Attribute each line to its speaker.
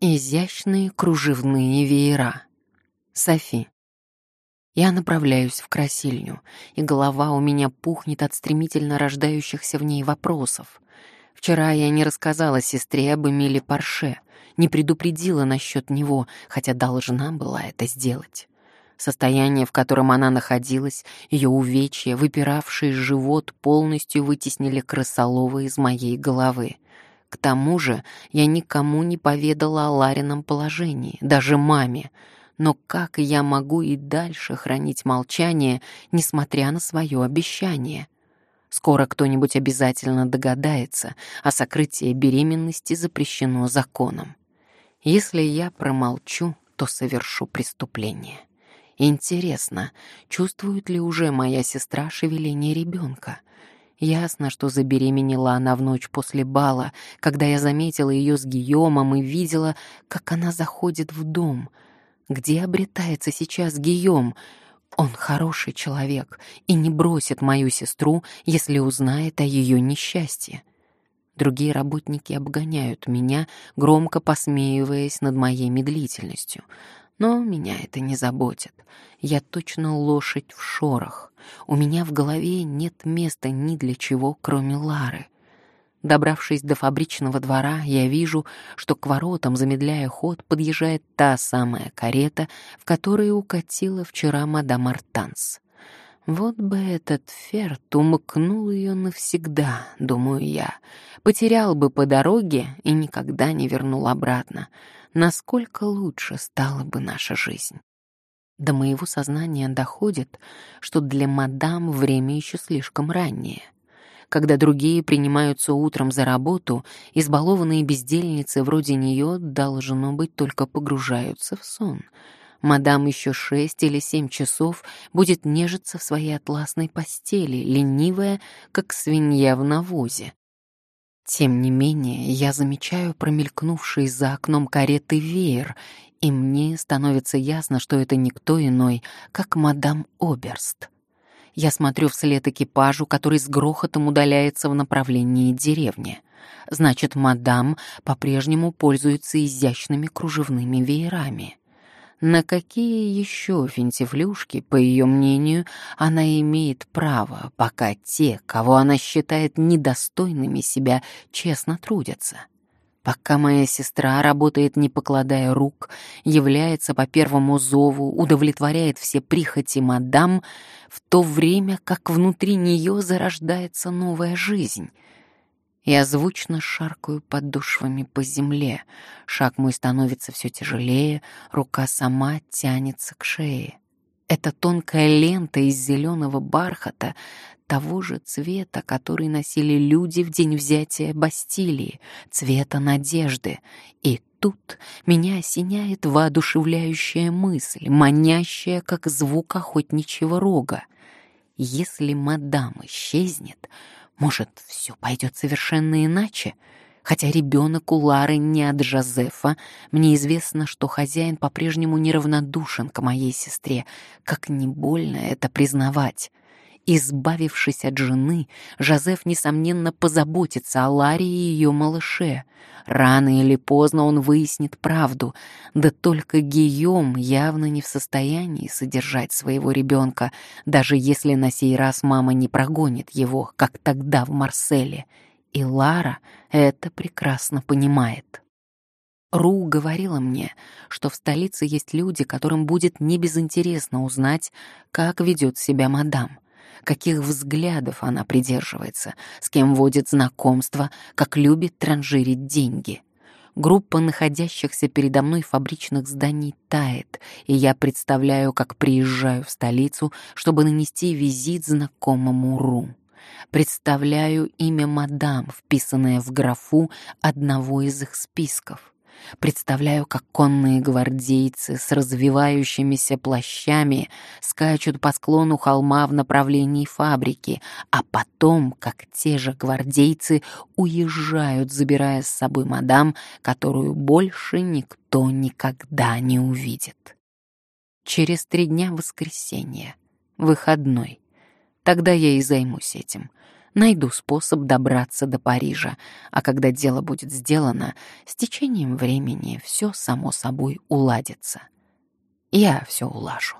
Speaker 1: Изящные кружевные веера. Софи. Я направляюсь в красильню, и голова у меня пухнет от стремительно рождающихся в ней вопросов. Вчера я не рассказала сестре об Эмиле Парше, не предупредила насчет него, хотя должна была это сделать. Состояние, в котором она находилась, ее увечья, выпиравший живот, полностью вытеснили крысолова из моей головы — к тому же я никому не поведала о Ларином положении, даже маме. Но как я могу и дальше хранить молчание, несмотря на свое обещание? Скоро кто-нибудь обязательно догадается, а сокрытие беременности запрещено законом. Если я промолчу, то совершу преступление. Интересно, чувствует ли уже моя сестра шевеление ребенка? Ясно, что забеременела она в ночь после бала, когда я заметила ее с Гийомом и видела, как она заходит в дом. Где обретается сейчас Гийом? Он хороший человек и не бросит мою сестру, если узнает о ее несчастье. Другие работники обгоняют меня, громко посмеиваясь над моей медлительностью — но меня это не заботит. Я точно лошадь в шорох. У меня в голове нет места ни для чего, кроме Лары. Добравшись до фабричного двора, я вижу, что к воротам, замедляя ход, подъезжает та самая карета, в которой укатила вчера мадам Артанс. Вот бы этот ферт умыкнул ее навсегда, думаю я. Потерял бы по дороге и никогда не вернул обратно насколько лучше стала бы наша жизнь. До моего сознания доходит, что для мадам время еще слишком раннее. Когда другие принимаются утром за работу, избалованные бездельницы вроде нее, должно быть, только погружаются в сон. Мадам еще шесть или семь часов будет нежиться в своей атласной постели, ленивая, как свинья в навозе. Тем не менее, я замечаю промелькнувший за окном кареты веер, и мне становится ясно, что это никто иной, как мадам Оберст. Я смотрю вслед экипажу, который с грохотом удаляется в направлении деревни. Значит, мадам по-прежнему пользуется изящными кружевными веерами. На какие еще финтифлюшки, по ее мнению, она имеет право, пока те, кого она считает недостойными себя, честно трудятся? Пока моя сестра работает, не покладая рук, является по первому зову, удовлетворяет все прихоти мадам, в то время как внутри нее зарождается новая жизнь — я звучно шаркаю подошвами по земле. Шаг мой становится все тяжелее, рука сама тянется к шее. Это тонкая лента из зеленого бархата, того же цвета, который носили люди в день взятия Бастилии, цвета надежды. И тут меня осеняет воодушевляющая мысль, манящая, как звук охотничьего рога. Если мадам исчезнет, может, все пойдет совершенно иначе? Хотя ребенок у Лары не от Жозефа, мне известно, что хозяин по-прежнему неравнодушен к моей сестре. Как не больно это признавать. Избавившись от жены, Жозеф, несомненно, позаботится о Ларе и ее малыше. Рано или поздно он выяснит правду, да только Гийом явно не в состоянии содержать своего ребенка, даже если на сей раз мама не прогонит его, как тогда в Марселе. И Лара это прекрасно понимает. Ру говорила мне, что в столице есть люди, которым будет небезынтересно узнать, как ведет себя мадам — каких взглядов она придерживается, с кем водит знакомство, как любит транжирить деньги. Группа находящихся передо мной фабричных зданий тает, и я представляю, как приезжаю в столицу, чтобы нанести визит знакомому Ру. Представляю имя мадам, вписанное в графу одного из их списков. Представляю, как конные гвардейцы с развивающимися плащами скачут по склону холма в направлении фабрики, а потом, как те же гвардейцы уезжают, забирая с собой мадам, которую больше никто никогда не увидит. Через три дня воскресенье, выходной. Тогда я и займусь этим. Найду способ добраться до Парижа, а когда дело будет сделано, с течением времени все само собой уладится. Я все улажу.